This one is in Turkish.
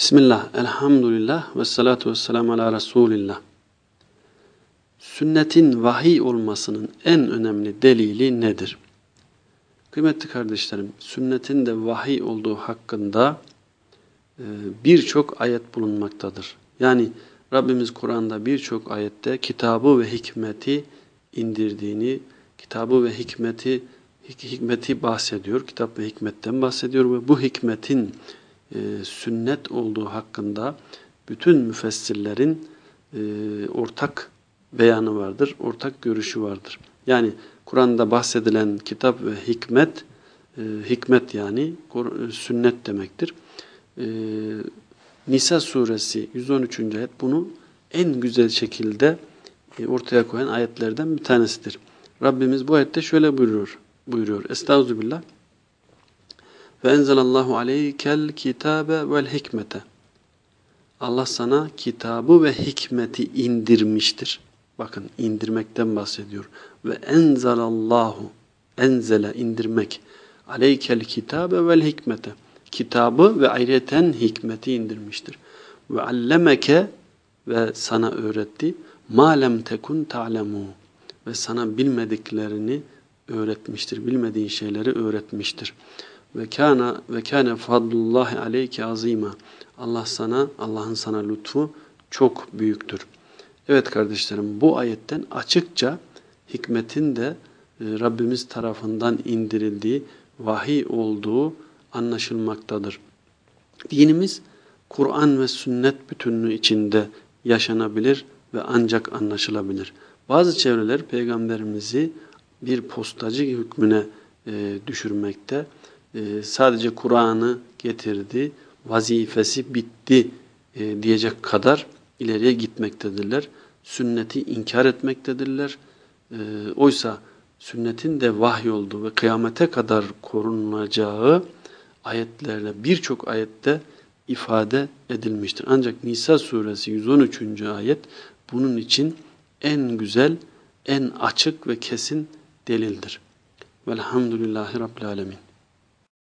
Bismillah, elhamdülillah ve salatu ve selamu ala Resulillah. Sünnetin vahiy olmasının en önemli delili nedir? Kıymetli kardeşlerim, sünnetin de vahiy olduğu hakkında e, birçok ayet bulunmaktadır. Yani Rabbimiz Kur'an'da birçok ayette kitabı ve hikmeti indirdiğini, kitabı ve hikmeti hikmeti bahsediyor. Kitap ve hikmetten bahsediyor ve bu hikmetin e, sünnet olduğu hakkında bütün müfessirlerin e, ortak beyanı vardır, ortak görüşü vardır. Yani Kur'an'da bahsedilen kitap ve hikmet, e, hikmet yani e, sünnet demektir. E, Nisa suresi 113. ayet bunu en güzel şekilde e, ortaya koyan ayetlerden bir tanesidir. Rabbimiz bu ayette şöyle buyuruyor. buyuruyor. Estağfirullah. Ve enzelallahu aleykel kitabe vel hikmete. Allah sana kitabı ve hikmeti indirmiştir. Bakın indirmekten bahsediyor. Ve enzelallahu enzele indirmek. Aleykel kitabe vel hikmete. Kitabı ve ayrıyeten hikmeti indirmiştir. Ve allemeke ve sana öğretti. Ma lem tekun ta'lemu. Ve sana bilmediklerini öğretmiştir. Bilmediğin şeyleri öğretmiştir. Ve kana ve kana fadlullahi aleyke azima. Allah sana, Allah'ın sana lütfu çok büyüktür. Evet kardeşlerim bu ayetten açıkça hikmetin de e, Rabbimiz tarafından indirildiği vahiy olduğu anlaşılmaktadır. Dinimiz Kur'an ve sünnet bütünlüğü içinde yaşanabilir ve ancak anlaşılabilir. Bazı çevreler peygamberimizi bir postacı hükmüne e, düşürmekte e, sadece Kur'an'ı getirdi, vazifesi bitti e, diyecek kadar ileriye gitmektedirler. Sünneti inkar etmektedirler. E, oysa sünnetin de vahiy olduğu ve kıyamete kadar korunacağı ayetlerle birçok ayette ifade edilmiştir. Ancak Nisa suresi 113. ayet bunun için en güzel, en açık ve kesin delildir. Velhamdülillahi Rabbil Alemin.